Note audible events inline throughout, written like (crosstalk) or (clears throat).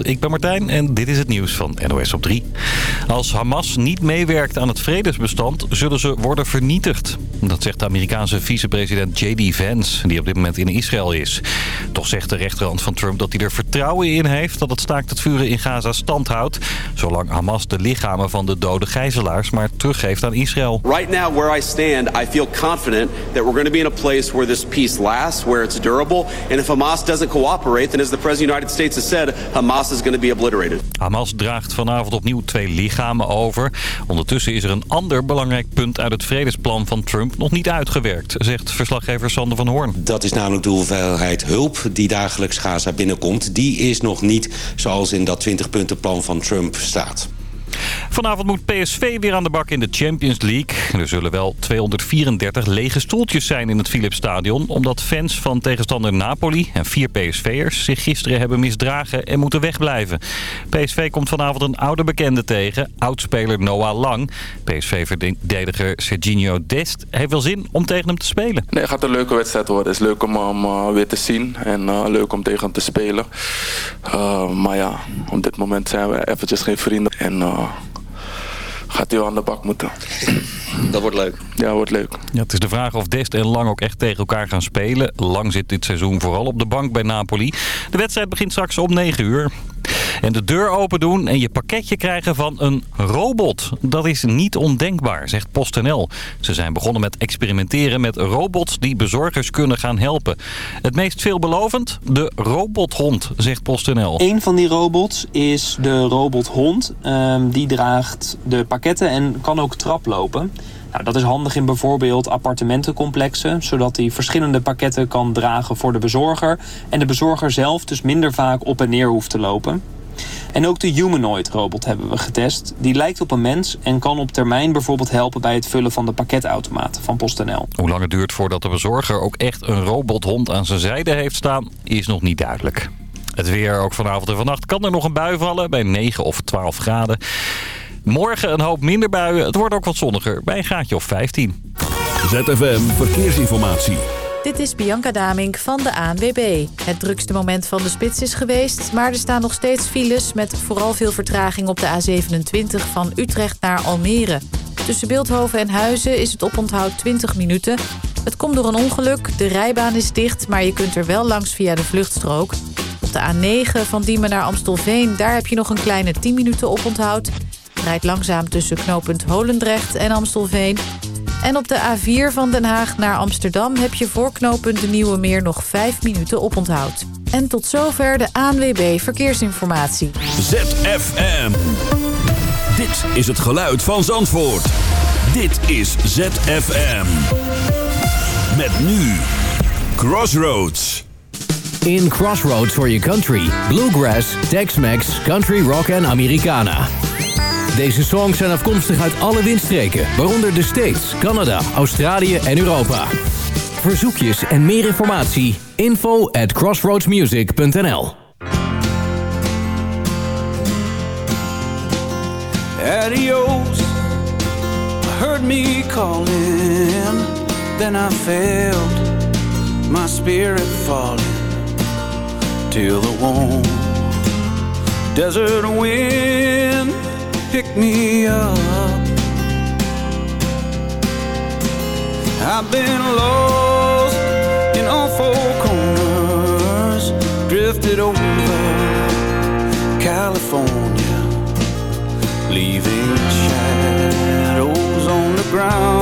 Ik ben Martijn en dit is het nieuws van NOS op 3. Als Hamas niet meewerkt aan het vredesbestand, zullen ze worden vernietigd. Dat zegt de Amerikaanse vicepresident J.D. Vance, die op dit moment in Israël is. Toch zegt de rechterhand van Trump dat hij er vertrouwen in heeft... dat het staakt het vuren in Gaza stand houdt... zolang Hamas de lichamen van de dode gijzelaars maar teruggeeft aan Israël. Right now, where I stand, I feel confident that we're going to be in a place where this peace lasts, where it's durable. And if Hamas doesn't cooperate, then as the president of the United States has said, Hamas is going to be obliterated. Hamas draagt vanavond opnieuw twee lichamen over. Ondertussen is er een ander belangrijk punt uit het vredesplan van Trump nog niet uitgewerkt, zegt verslaggever Sander van Hoorn. Dat is namelijk de hoeveelheid hulp die dagelijks Gaza binnenkomt. Die is nog niet zoals in dat 20-puntenplan van Trump staat. Vanavond moet PSV weer aan de bak in de Champions League. Er zullen wel 234 lege stoeltjes zijn in het Philipsstadion... omdat fans van tegenstander Napoli en vier PSV'ers zich gisteren hebben misdragen en moeten wegblijven. PSV komt vanavond een oude bekende tegen, oudspeler Noah Lang. PSV-verdediger Serginho Dest heeft wel zin om tegen hem te spelen. Nee, het gaat een leuke wedstrijd worden. Het is leuk om hem uh, weer te zien en uh, leuk om tegen hem te spelen. Uh, maar ja, op dit moment zijn we eventjes geen vrienden en gaat hij wel aan de bak moeten. (clears throat) Dat wordt leuk. Ja, wordt leuk. Ja, het is de vraag of Dest en Lang ook echt tegen elkaar gaan spelen. Lang zit dit seizoen vooral op de bank bij Napoli. De wedstrijd begint straks om 9 uur. En de deur open doen en je pakketje krijgen van een robot. Dat is niet ondenkbaar, zegt PostNL. Ze zijn begonnen met experimenteren met robots die bezorgers kunnen gaan helpen. Het meest veelbelovend? De robothond, zegt PostNL. Een van die robots is de robothond. Um, die draagt de pakketten en kan ook traplopen. Nou, dat is handig in bijvoorbeeld appartementencomplexen... zodat hij verschillende pakketten kan dragen voor de bezorger... en de bezorger zelf dus minder vaak op en neer hoeft te lopen. En ook de humanoid robot hebben we getest. Die lijkt op een mens en kan op termijn bijvoorbeeld helpen... bij het vullen van de pakketautomaten van PostNL. Hoe lang het duurt voordat de bezorger ook echt een robothond aan zijn zijde heeft staan... is nog niet duidelijk. Het weer ook vanavond en vannacht kan er nog een bui vallen bij 9 of 12 graden. Morgen een hoop minder buien. Het wordt ook wat zonniger bij een graadje of 15. ZFM Verkeersinformatie. Dit is Bianca Damink van de ANWB. Het drukste moment van de spits is geweest... maar er staan nog steeds files met vooral veel vertraging op de A27... van Utrecht naar Almere. Tussen Beeldhoven en Huizen is het oponthoud 20 minuten. Het komt door een ongeluk, de rijbaan is dicht... maar je kunt er wel langs via de vluchtstrook. Op de A9 van Diemen naar Amstelveen... daar heb je nog een kleine 10 minuten oponthoud rijdt langzaam tussen knooppunt Holendrecht en Amstelveen. En op de A4 van Den Haag naar Amsterdam heb je voor knooppunt de Nieuwe Meer nog 5 minuten oponthoud. En tot zover de ANWB Verkeersinformatie. ZFM. Dit is het geluid van Zandvoort. Dit is ZFM. Met nu Crossroads. In Crossroads for your country. Bluegrass, Tex-Mex, Country Rock en Americana. Deze songs zijn afkomstig uit alle windstreken, waaronder de States, Canada, Australië en Europa. Verzoekjes en meer informatie, info at crossroadsmusic.nl Adios, heard me calling, then I felt my spirit falling till the warm desert wind pick me up. I've been lost in all four corners, drifted over California, leaving shadows on the ground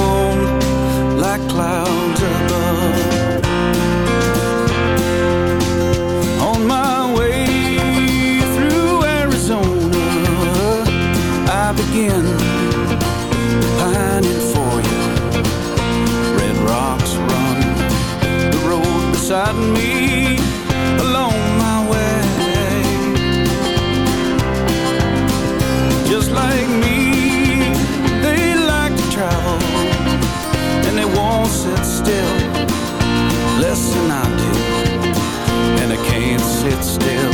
still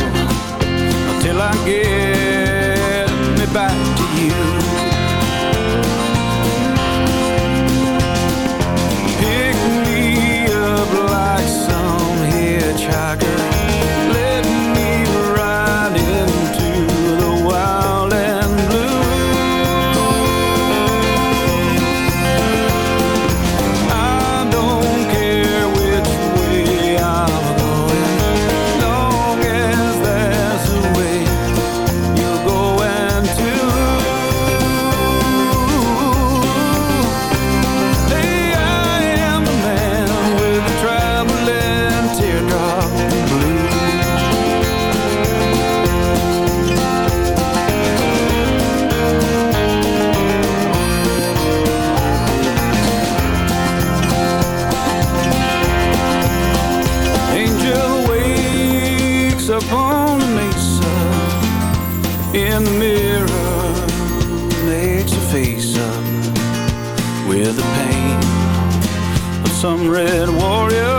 until I get face up on the mesa in the mirror makes a face up with the pain of some red warrior.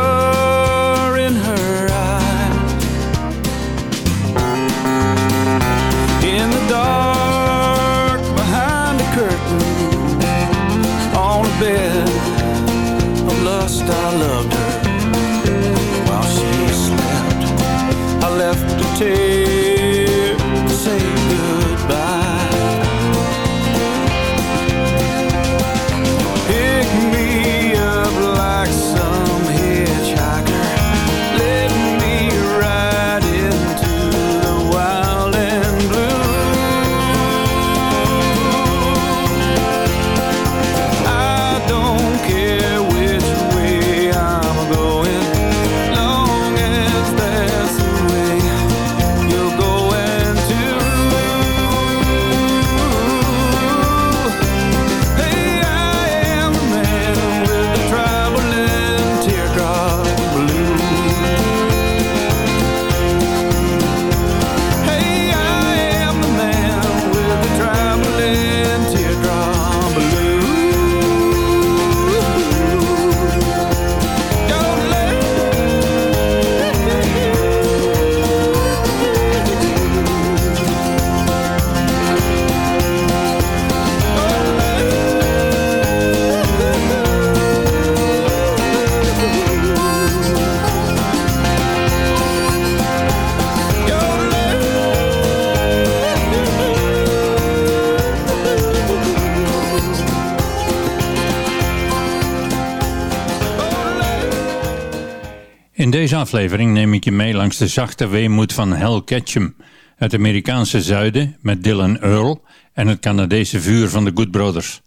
Aflevering neem ik je mee langs de zachte weemoed van Hal Ketchum, het Amerikaanse zuiden met Dylan Earl en het Canadese vuur van de Good Brothers.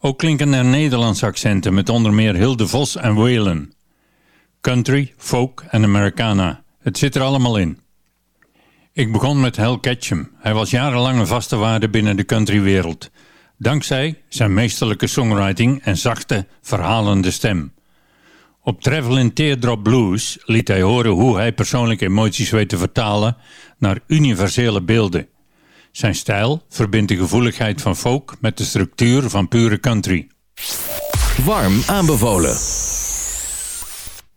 Ook klinken er Nederlandse accenten met onder meer Hilde Vos en Waylon. Country, folk en Americana, het zit er allemaal in. Ik begon met Hal Ketchum. Hij was jarenlang een vaste waarde binnen de countrywereld. Dankzij zijn meesterlijke songwriting en zachte, verhalende stem. Op Travelin' Teardrop Blues liet hij horen hoe hij persoonlijke emoties weet te vertalen naar universele beelden. Zijn stijl verbindt de gevoeligheid van folk met de structuur van pure country. Warm aanbevolen.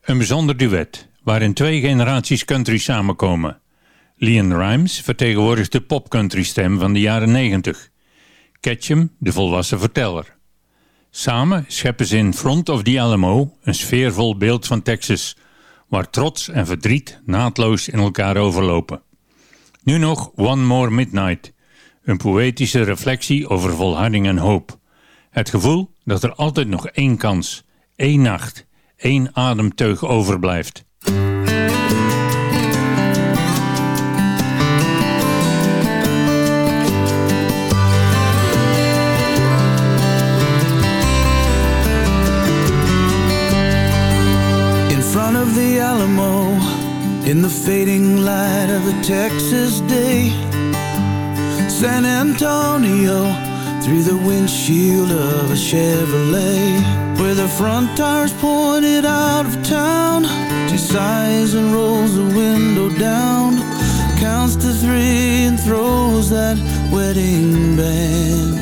Een bijzonder duet, waarin twee generaties country samenkomen. Leon Rimes vertegenwoordigt de popcountry stem van de jaren 90. Ketchum de volwassen verteller. Samen scheppen ze in Front of the Alamo een sfeervol beeld van Texas, waar trots en verdriet naadloos in elkaar overlopen. Nu nog One More Midnight, een poëtische reflectie over volharding en hoop. Het gevoel dat er altijd nog één kans, één nacht, één ademteug overblijft. Alamo, in the fading light of the Texas day, San Antonio, through the windshield of a Chevrolet, where the front tires pointed out of town, she sighs and rolls the window down, counts to three and throws that wedding band.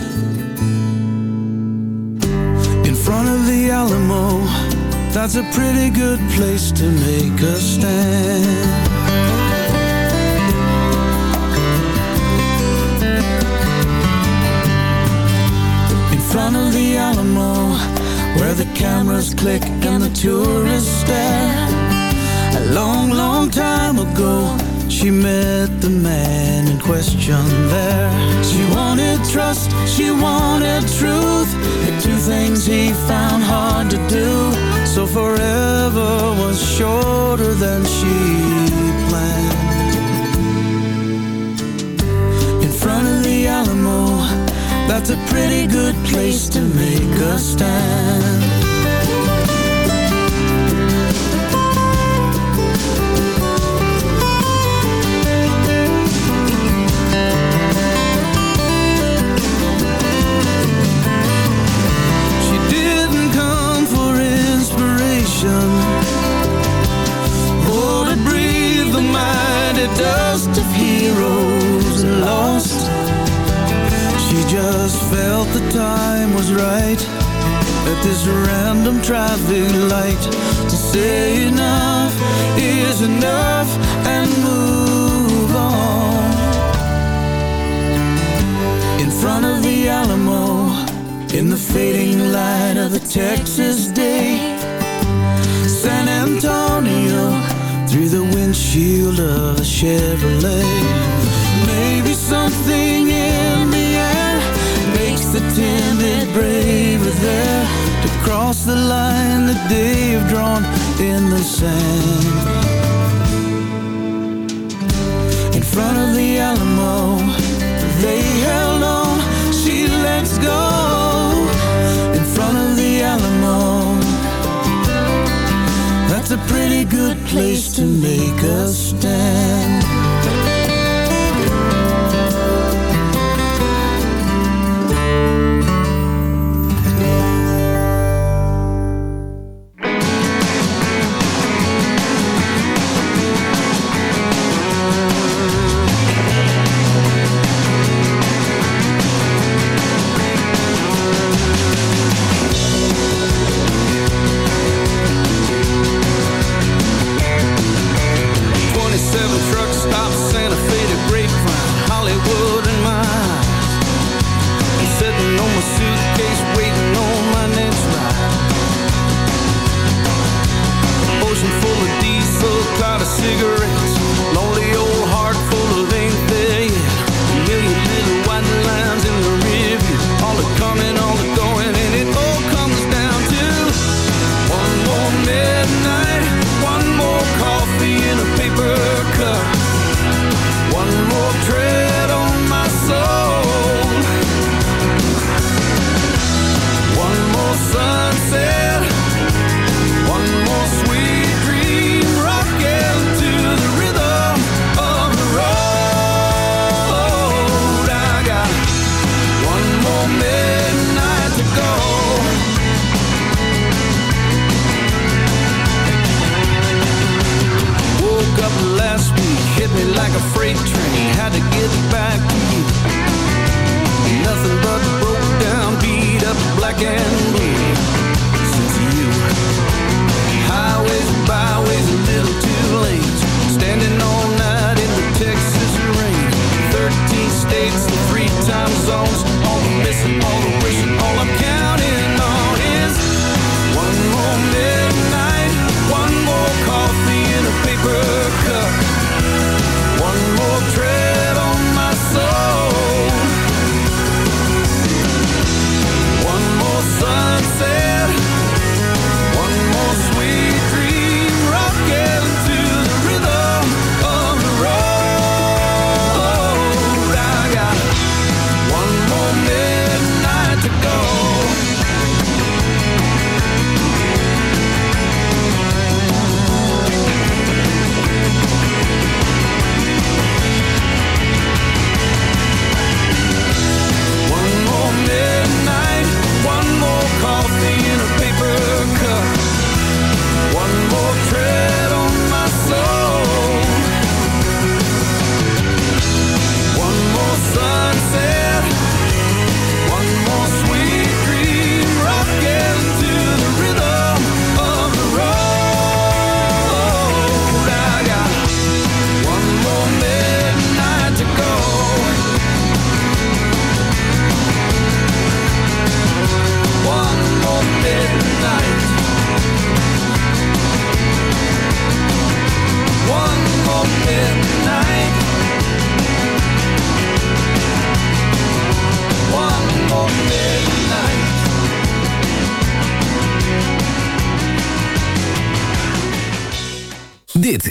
In front of the Alamo, that's a pretty good place to make a stand. In front of the Alamo, where the cameras click and the tourists stare. A long, long time ago, she met the man in question there. She wanted trust, she wanted truth, the two things he found hard to do. So forever was shorter than she planned. In front of the Alamo, that's a pretty good place to make a stand. Inspiration or to breathe the mighty dust of heroes lost. She just felt the time was right At this random traffic light To say enough is enough And move on In front of the Alamo In the fading light of the Texas day San Antonio Through the windshield of a Chevrolet. Maybe something in the air Makes the timid braver there To cross the line that they've drawn in the sand good place to make a stand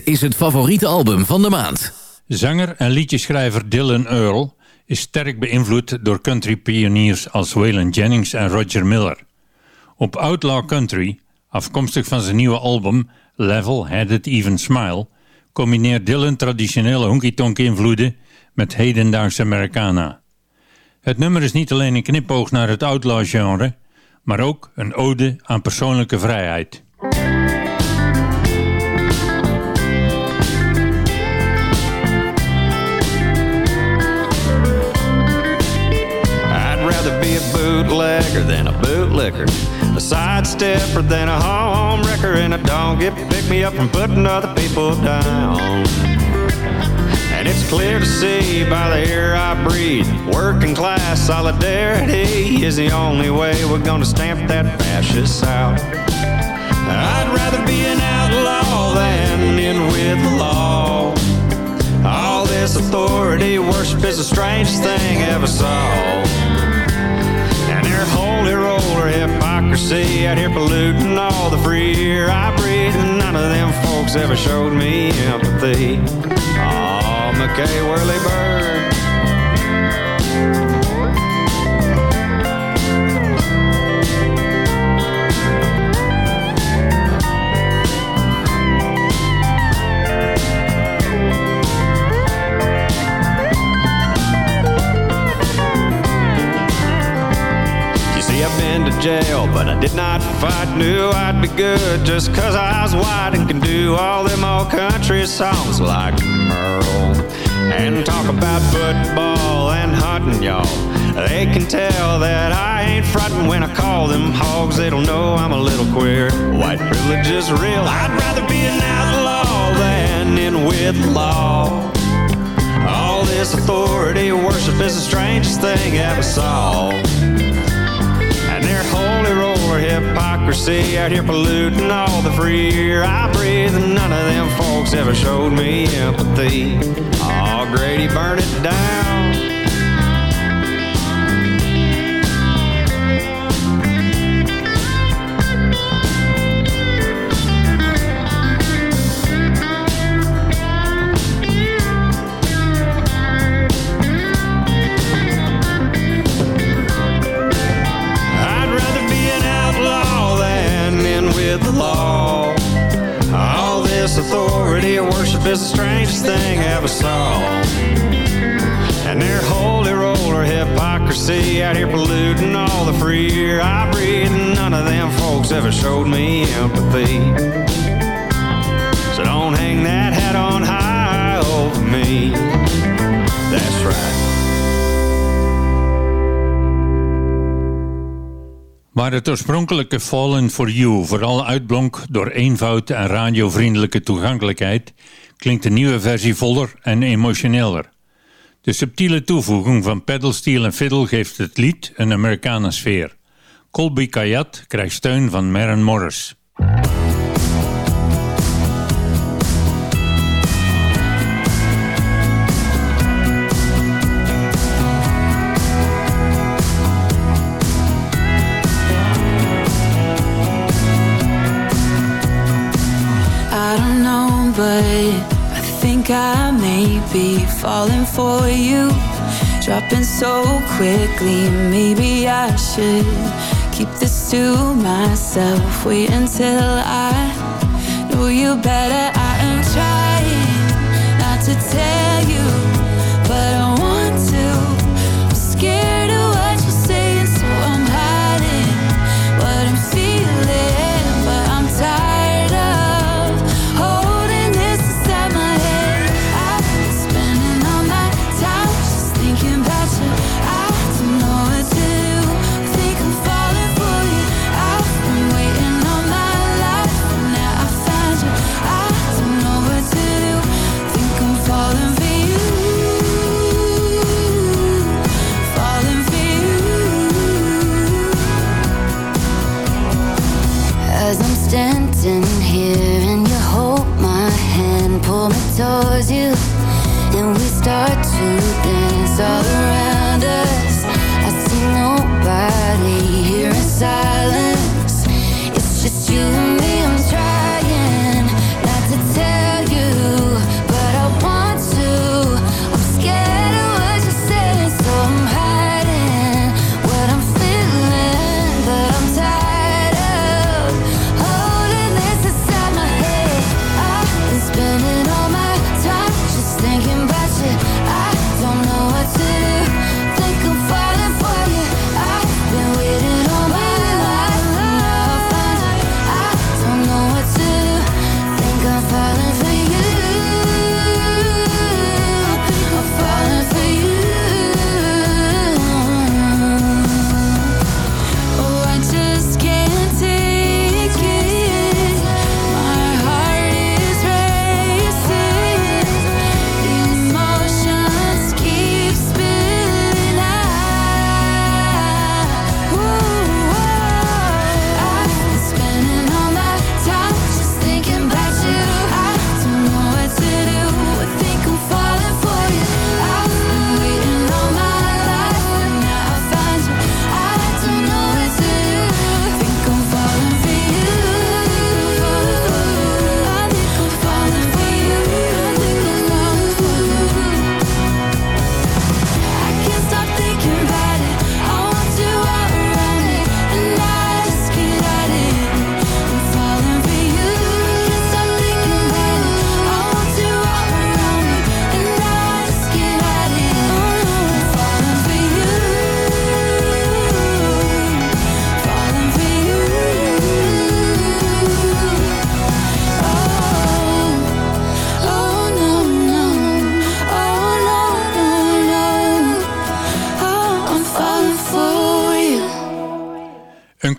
Is het favoriete album van de maand. Zanger en liedjeschrijver Dylan Earl is sterk beïnvloed door country pioniers als Waylon Jennings en Roger Miller. Op Outlaw Country, afkomstig van zijn nieuwe album Level Headed Even Smile, combineert Dylan traditionele honky-tonk invloeden met hedendaagse Americana. Het nummer is niet alleen een knipoog naar het outlaw genre, maar ook een ode aan persoonlijke vrijheid. Bootlegger than a bootlicker, a sidestepper than a home wrecker, and I don't get pick me up from putting other people down. And it's clear to see by the air I breathe, working class solidarity is the only way we're gonna stamp that fascist out. I'd rather be an outlaw than in with the law. All this authority worship is the strangest thing ever saw. Holy roller hypocrisy out here polluting all the free air I breathe. And none of them folks ever showed me empathy. Oh, McKay Whirly Bird. Jail, but I did not fight. Knew I'd be good just cause I was white and can do all them old country songs like Merle. And talk about football and hunting, y'all. They can tell that I ain't frightened when I call them hogs. They don't know I'm a little queer. White privilege is real. I'd rather be an outlaw than in with law. All this authority worship is the strangest thing ever saw hypocrisy out here polluting all the free air I breathe, and none of them folks ever showed me empathy. Oh, Grady, burn it down. Polluting all the free air I breathe. None of them folks ever showed me empathy. So don't hang that hat on high over me. That's right. Waar het oorspronkelijke Fallen for You vooral uitblonk door eenvoud en radiovriendelijke toegankelijkheid, klinkt de nieuwe versie voller en emotioneler. De subtiele toevoeging van pedalsteel en fiddle geeft het lied een Americana sfeer. Colby Kayat krijgt steun van Maren Morris. Think I may be falling for you. Dropping so quickly, maybe I should keep this to myself. Wait until I know you better. I am trying not to tell you, towards you And we start to dance all around us. I see nobody here in silence.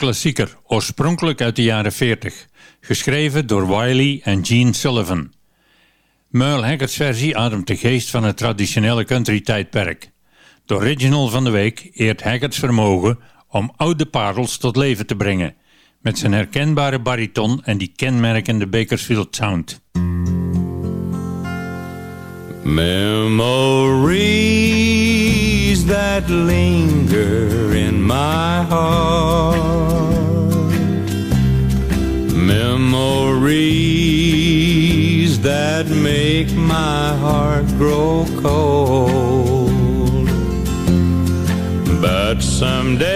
Klassieker, oorspronkelijk uit de jaren 40. Geschreven door Wiley en Gene Sullivan. Merle Haggard's versie ademt de geest van het traditionele country-tijdperk. De original van de week eert Haggard's vermogen om oude parels tot leven te brengen... met zijn herkenbare bariton en die kenmerkende Bakersfield sound. Memories that linger in my heart. Make my heart grow cold. But someday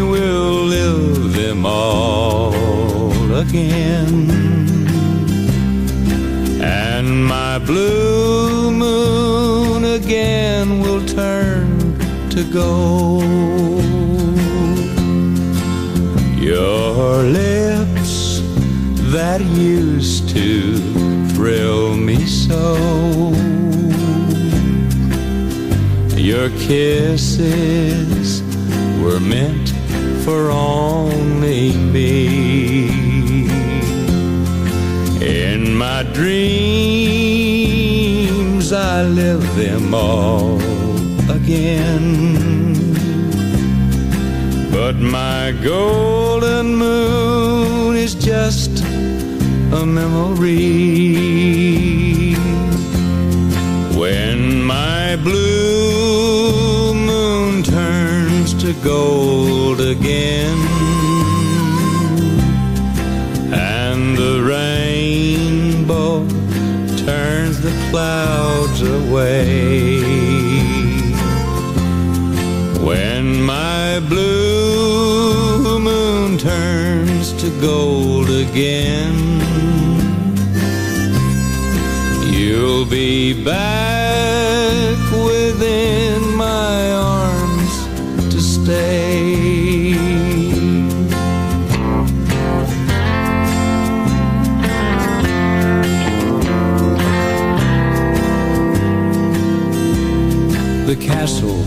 we'll live them all again. And my blue moon again will turn to gold. Your lips that used to thrill me so. Your kisses were meant for only me. In my dreams, I live them all again. But my golden moon is just a memory. When my blue moon turns to gold again, and the rainbow turns the clouds away. When my blue moon turns to gold again, be back within my arms to stay. The castle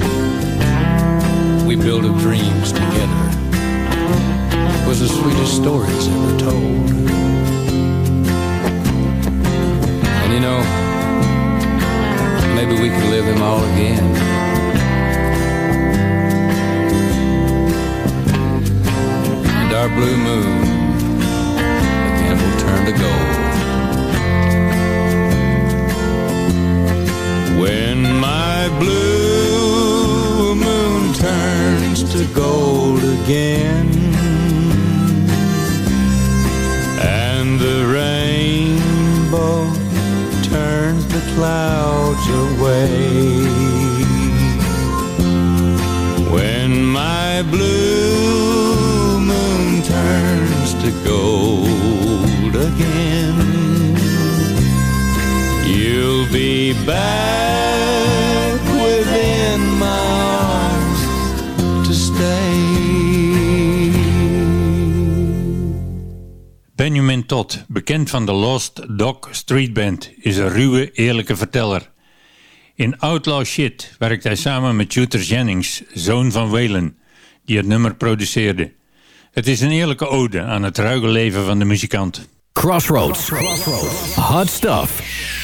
Van de Lost Dog Street Band, is een ruwe, eerlijke verteller. In Outlaw Shit werkt hij samen met Shooter Jennings, zoon van Waylon, die het nummer produceerde. Het is een eerlijke ode aan het ruige leven van de muzikant. Crossroads. Hot stuff.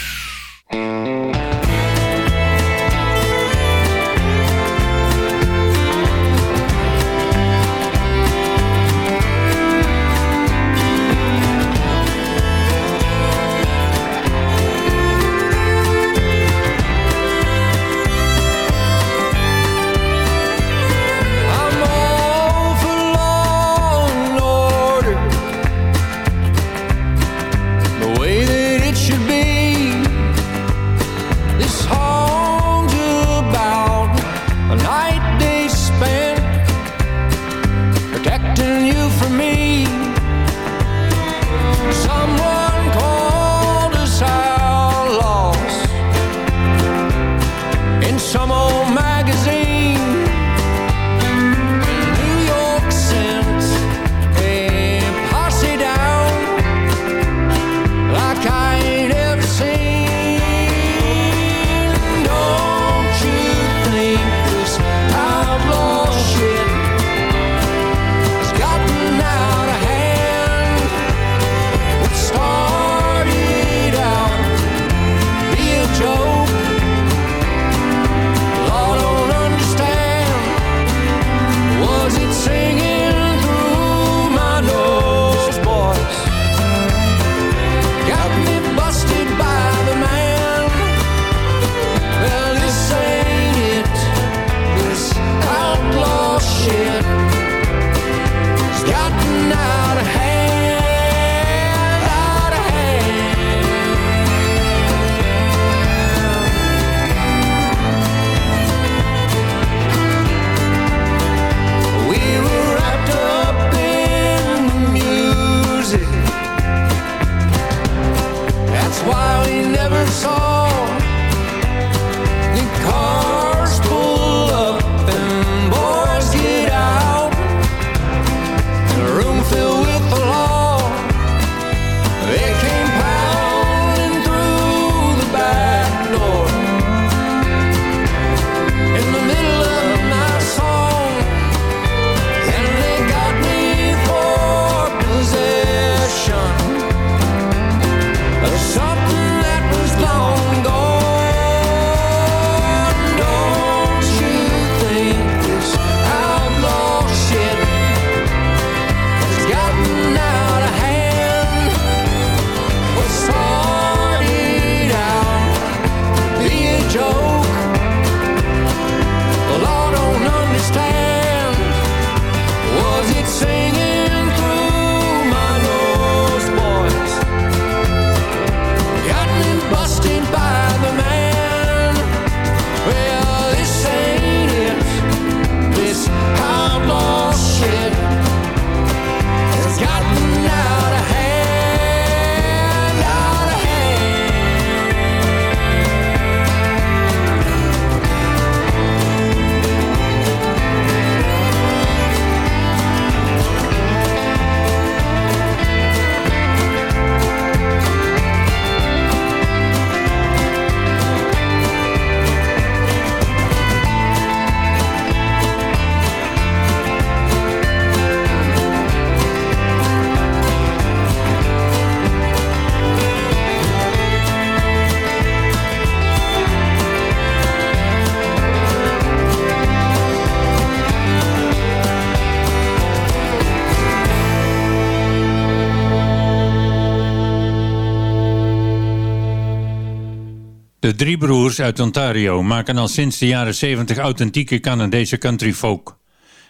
Drie broers uit Ontario maken al sinds de jaren 70 authentieke Canadese country folk.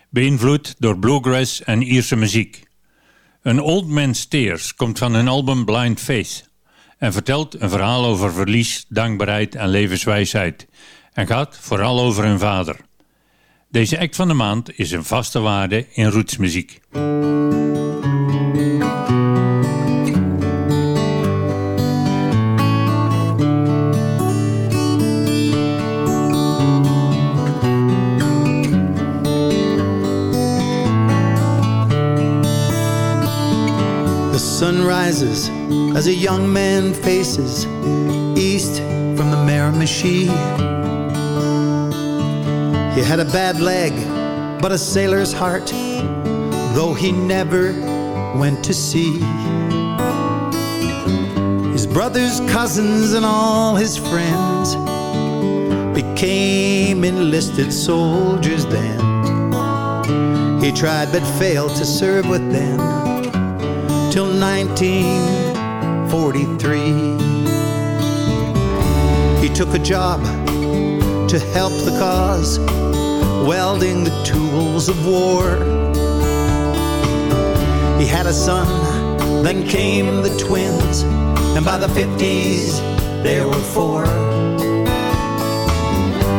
Beïnvloed door bluegrass en Ierse muziek. Een Old Man's Tears komt van hun album Blind Faith en vertelt een verhaal over verlies, dankbaarheid en levenswijsheid en gaat vooral over hun vader. Deze act van de maand is een vaste waarde in rootsmuziek. sun rises as a young man faces east from the Miramichi. He had a bad leg, but a sailor's heart, though he never went to sea. His brothers, cousins, and all his friends became enlisted soldiers then. He tried but failed to serve with them till 1943. He took a job to help the cause, welding the tools of war. He had a son, then came the twins, and by the 50s there were four.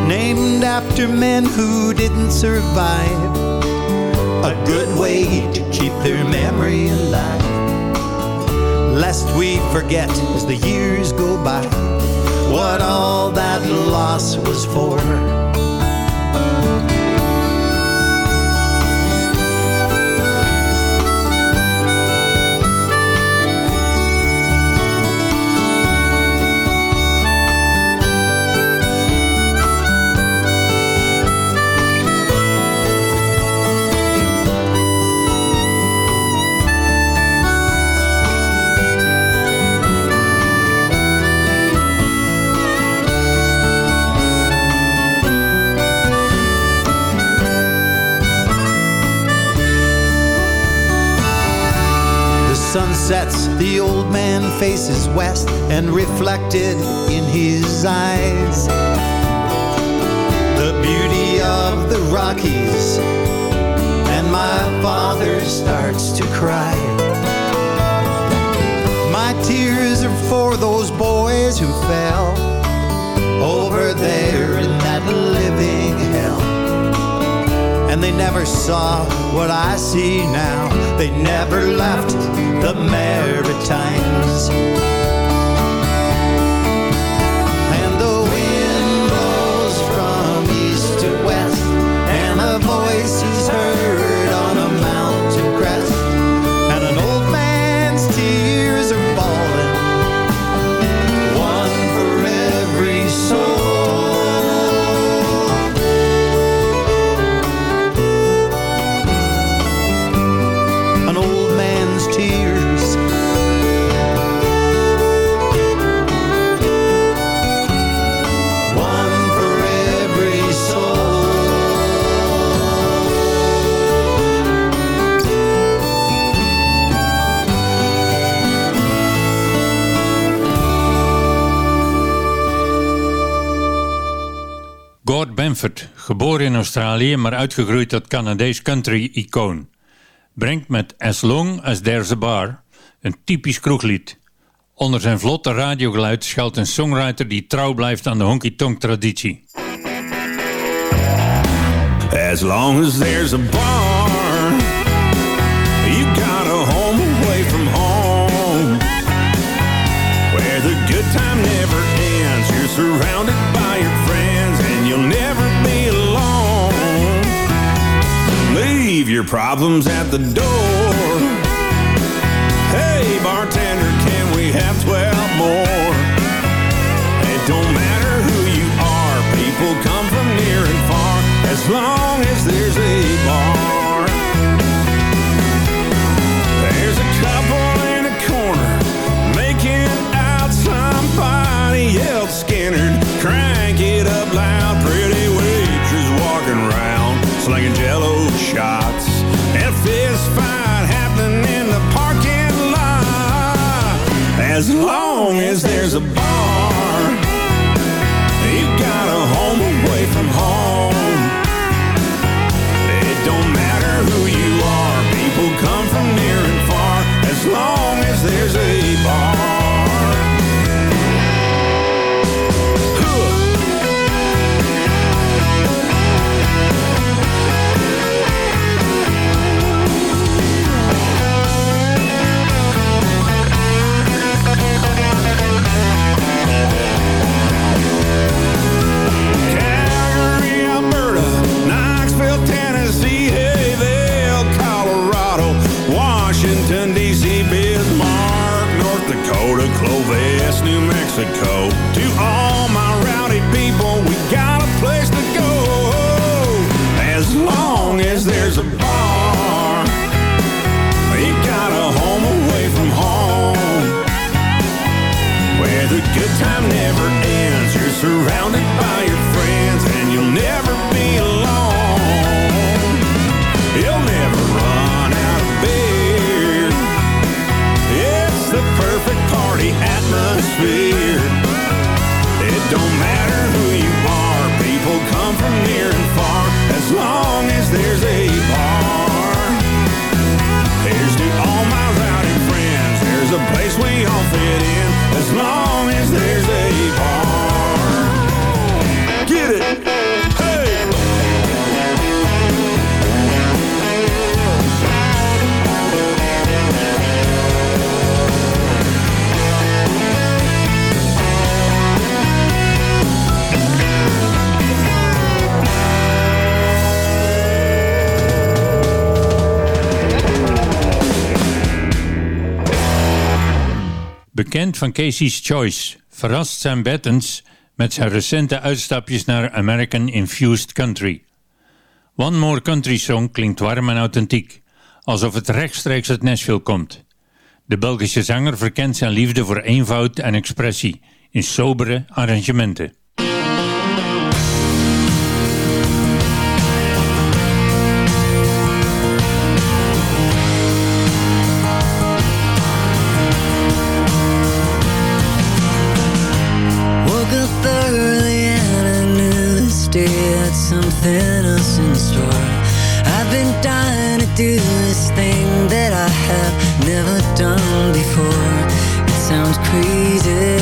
Named after men who didn't survive, a good way to keep their memory alive lest we forget as the years go by what all that loss was for. West and reflected in his eyes. The beauty of the Rockies, and my father starts to cry. My tears are for those boys who fell over there in that living hell. And they never saw what I see now. They never left the Maritimes. Geboren in Australië maar uitgegroeid tot Canadees country-icoon, brengt met As Long As There's a Bar een typisch kroeglied. Onder zijn vlotte radiogeluid schuilt een songwriter die trouw blijft aan de honky-tonk traditie. As long as there's a bar, Leave your problems at the door. Hey, bartender, can we have 12 more? It don't matter who you are, people come from near and far, as long as there's a bar. There's a couple in a corner, making out somebody else skinnered. Crank it up loud, pretty waitress walking around, slinging jello shots. As long as there's a bar You got a home away from home. It don't matter who you are People come from near and far. As long as there's a bar. Clovis, New Mexico. To all Bekend van Casey's Choice verrast Sam Bettens met zijn recente uitstapjes naar American Infused Country. One More Country Song klinkt warm en authentiek, alsof het rechtstreeks uit Nashville komt. De Belgische zanger verkent zijn liefde voor eenvoud en expressie in sobere arrangementen. Something else in store. I've been dying to do this thing that I have never done before. It sounds crazy,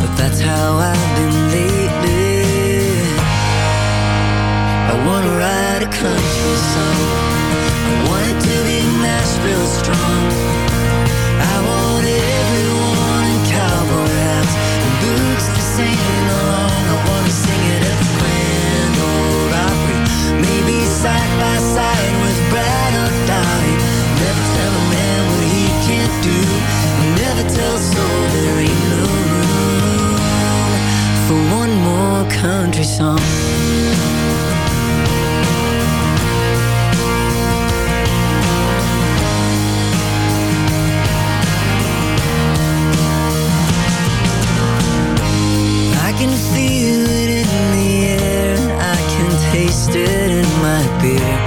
but that's how I've been lately. I wanna ride a country song. I want it to be Nashville strong. For one more country song. I can feel it in the air, I can taste it in my beer.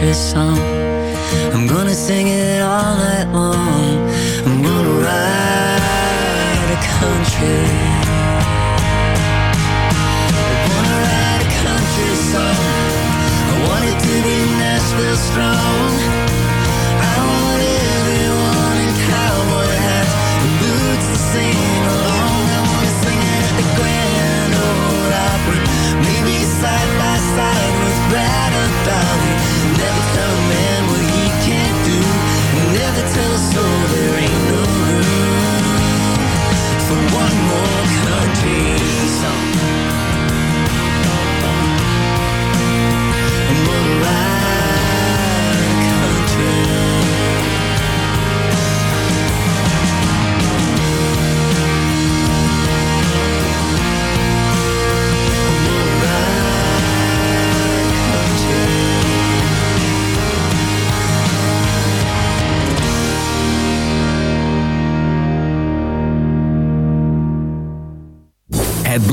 Country song. I'm gonna sing it all night long. I'm gonna write a country. I wanna write a country song. I want it to be Nashville strong.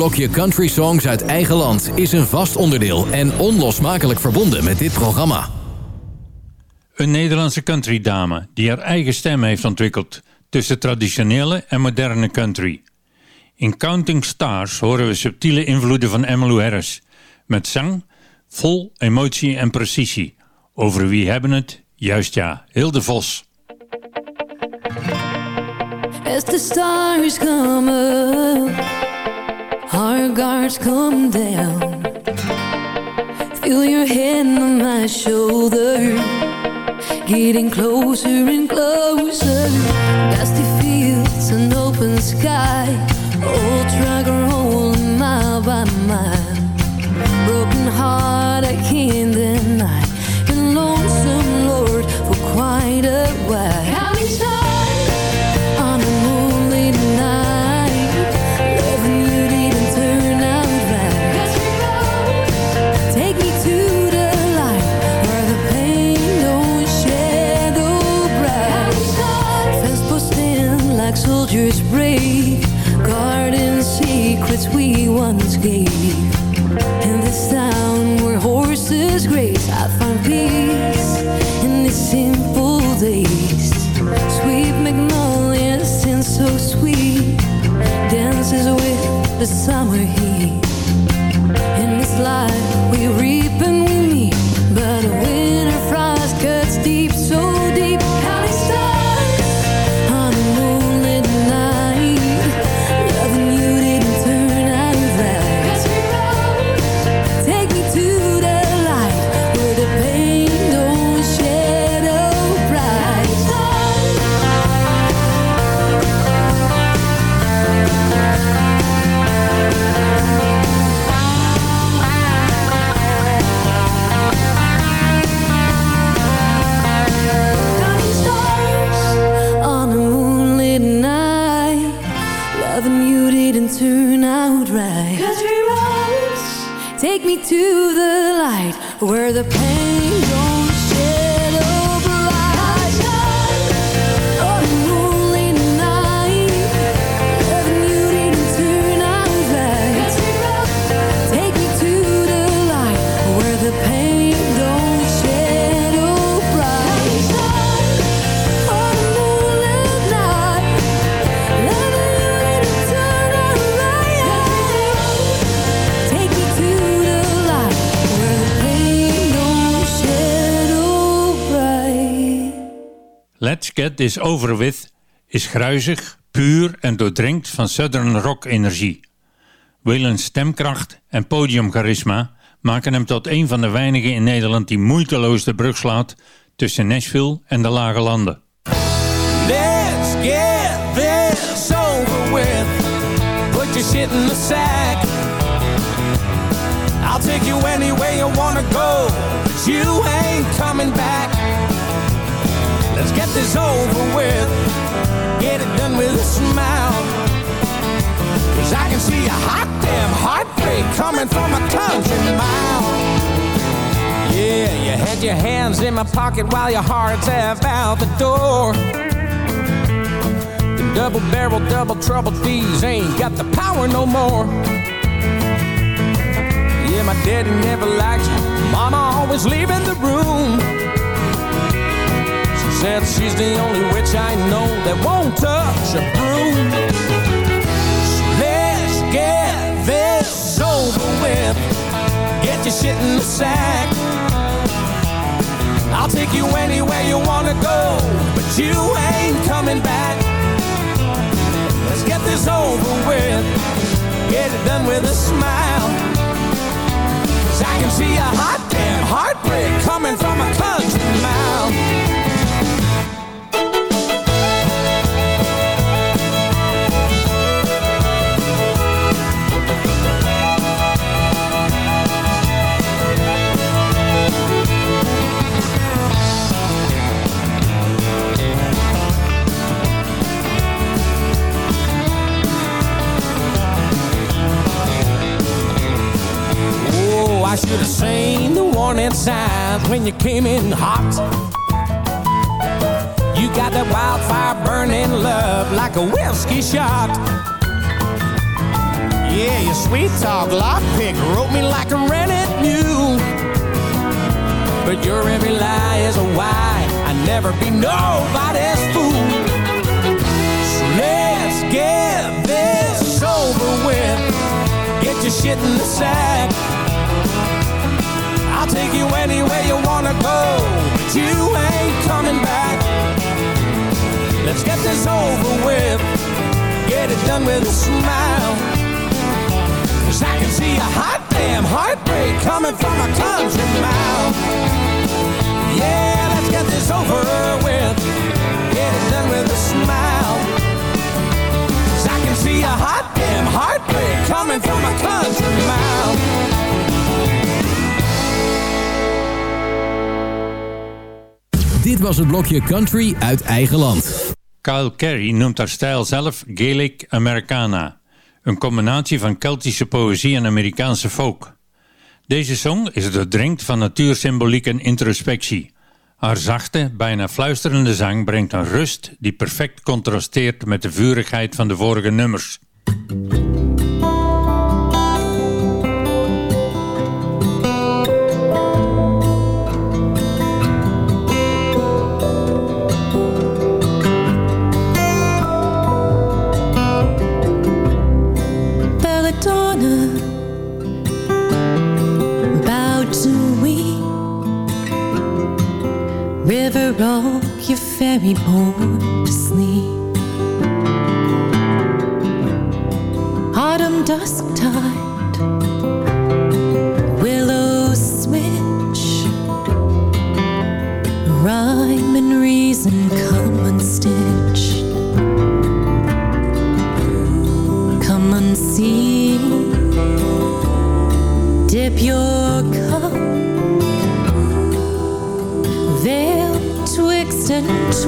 Blokje country songs uit eigen land is een vast onderdeel en onlosmakelijk verbonden met dit programma. Een Nederlandse countrydame die haar eigen stem heeft ontwikkeld tussen traditionele en moderne country. In Counting Stars horen we subtiele invloeden van Emmylou Harris. Met zang, vol emotie en precisie. Over wie hebben het? Juist ja, Hilde Vos. As the stars come up, our guards come down. Feel your hand on my shoulder, getting closer and closer. Dusty fields and open sky, old truck rolling mile by mile. Broken heart I can't deny, been lonesome Lord for quite a while. The summer heat. In this life we reap and we to the light where the pain Get This Over With is gruizig, puur en doordrenkt van Southern rock energie. Waylon's stemkracht en podiumcharisma maken hem tot een van de weinigen in Nederland die moeiteloos de brug slaat tussen Nashville en de lage landen. Let's get this over with. Put your shit in the sack. I'll take you anywhere you wanna go. But you ain't coming back. Let's get this over with. Get it done with a smile. Cause I can see a hot damn heartbreak coming from a country mile. Yeah, you had your hands in my pocket while your heart's half out the door. The double barrel, double trouble thieves ain't got the power no more. Yeah, my daddy never liked you. Mama always leaving the room. Said she's the only witch I know that won't touch a broom. So let's get this over with. Get your shit in the sack. I'll take you anywhere you wanna go, but you ain't coming back. Let's get this over with. Get it done with a smile. Cause I can see a hot damn you came in hot. You got that wildfire burning love like a whiskey shot. Yeah, your sweet talk lockpick wrote me like a rented mule. But your every lie is a why. I never be nobody's fool. So let's get this over with. Get your shit in the sack. Take you anywhere you wanna go, but you ain't coming back. Let's get this over with. Get it done with a smile. Cause I can see a hot damn heartbreak coming from a country mouth. Yeah, let's get this over with. Get it done with a smile. Cause I can see a hot damn heartbreak coming from a country mouth. Dit was het blokje Country uit eigen land. Kyle Carey noemt haar stijl zelf Gaelic Americana. Een combinatie van Keltische poëzie en Amerikaanse folk. Deze song is doordrenkt van natuursymboliek en introspectie. Haar zachte, bijna fluisterende zang brengt een rust die perfect contrasteert met de vurigheid van de vorige nummers. Ferry boat to sleep. Autumn dusk tide twixt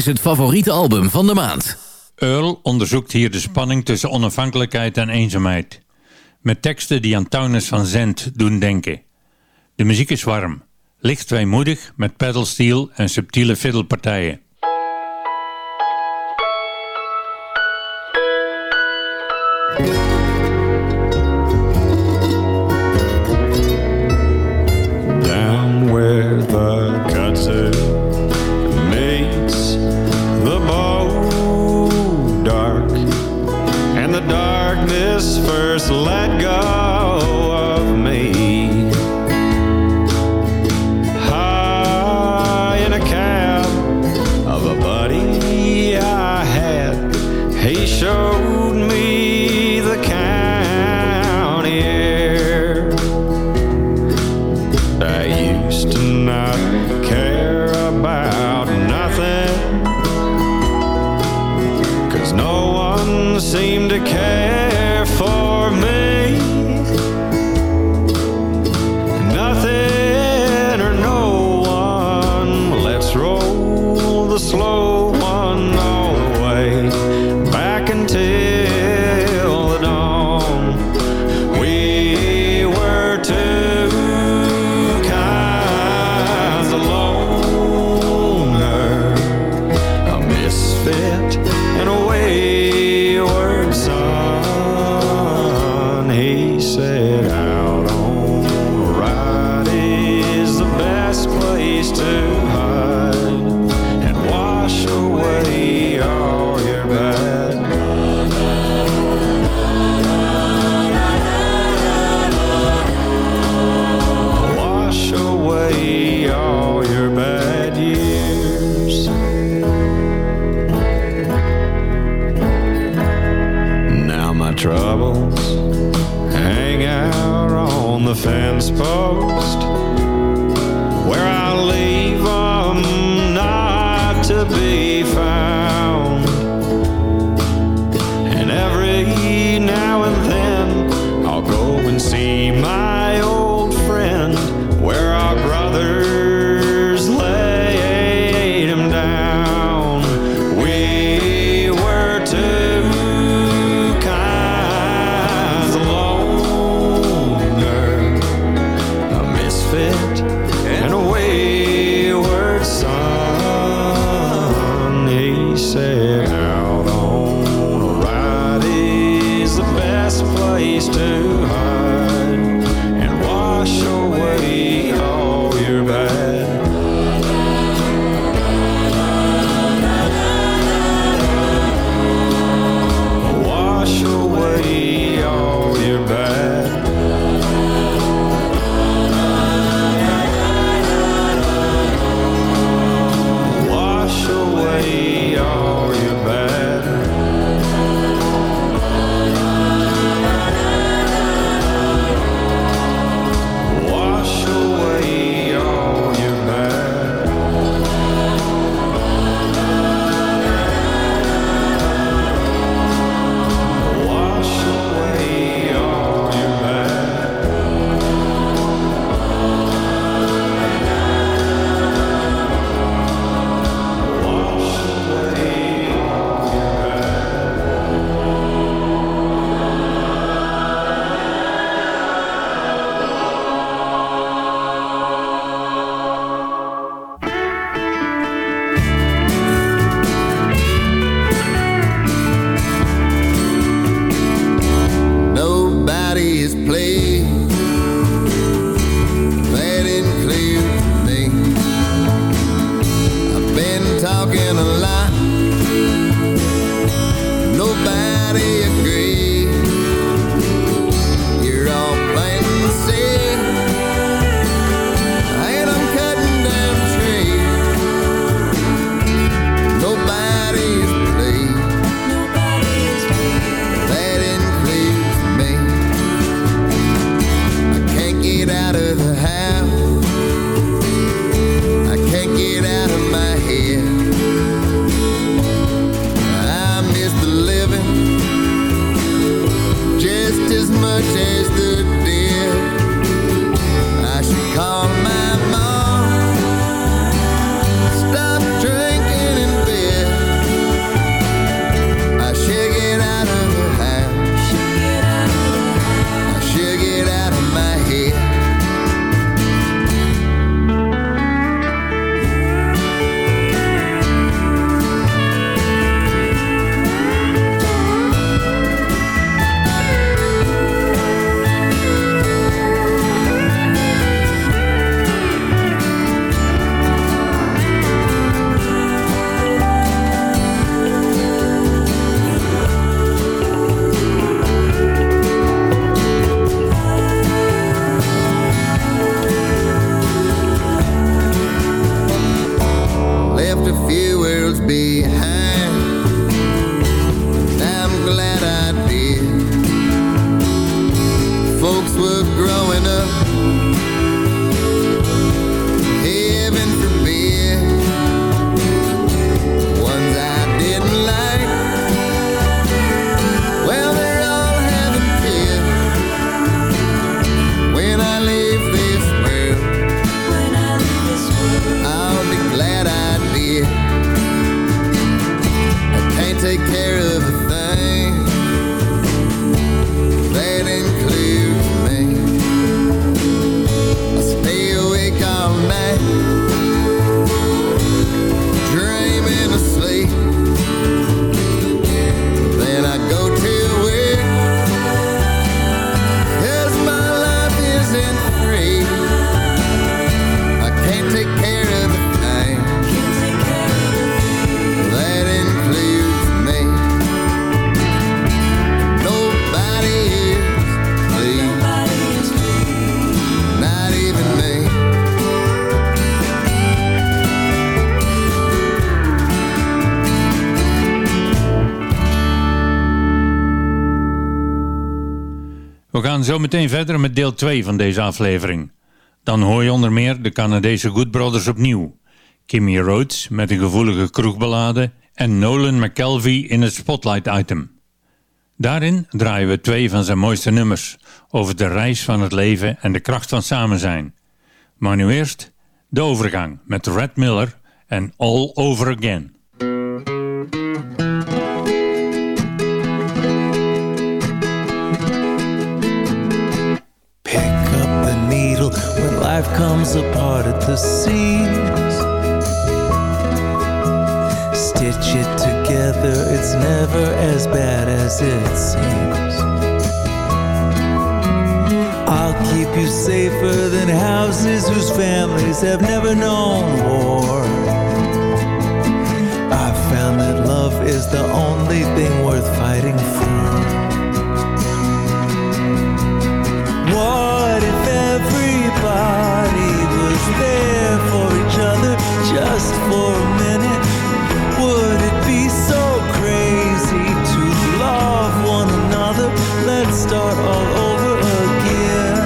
is het favoriete album van de maand. Earl onderzoekt hier de spanning tussen onafhankelijkheid en eenzaamheid. Met teksten die aan Townes van Zandt doen denken. De muziek is warm, licht weemoedig met pedalsteel en subtiele fiddlepartijen. show. out. Gaan zo meteen verder met deel 2 van deze aflevering. Dan hoor je onder meer de Canadese Good Brothers opnieuw. Kimmy Rhodes met een gevoelige kroegballade en Nolan McKelvey in het Spotlight item. Daarin draaien we twee van zijn mooiste nummers over de reis van het leven en de kracht van samen zijn. Maar nu eerst de overgang met Red Miller en All Over Again. Life comes apart at the seams. Stitch it together, it's never as bad as it seems. I'll keep you safer than houses whose families have never known war. I found that love is the only thing worth fighting for. Just for a minute? Would it be so crazy to love one another? Let's start all over again.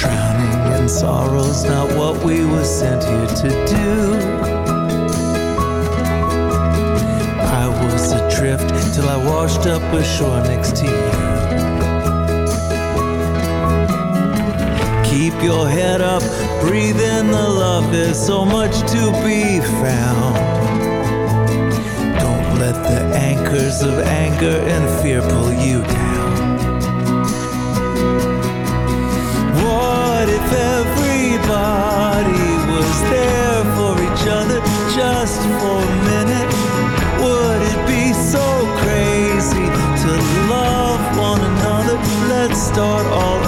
Drowning in sorrow's not what we were sent here to do. I was adrift till I washed up ashore next to you. Your head up, breathe in the love, there's so much to be found. Don't let the anchors of anger and fear pull you down. What if everybody was there for each other just for a minute? Would it be so crazy to love one another? Let's start all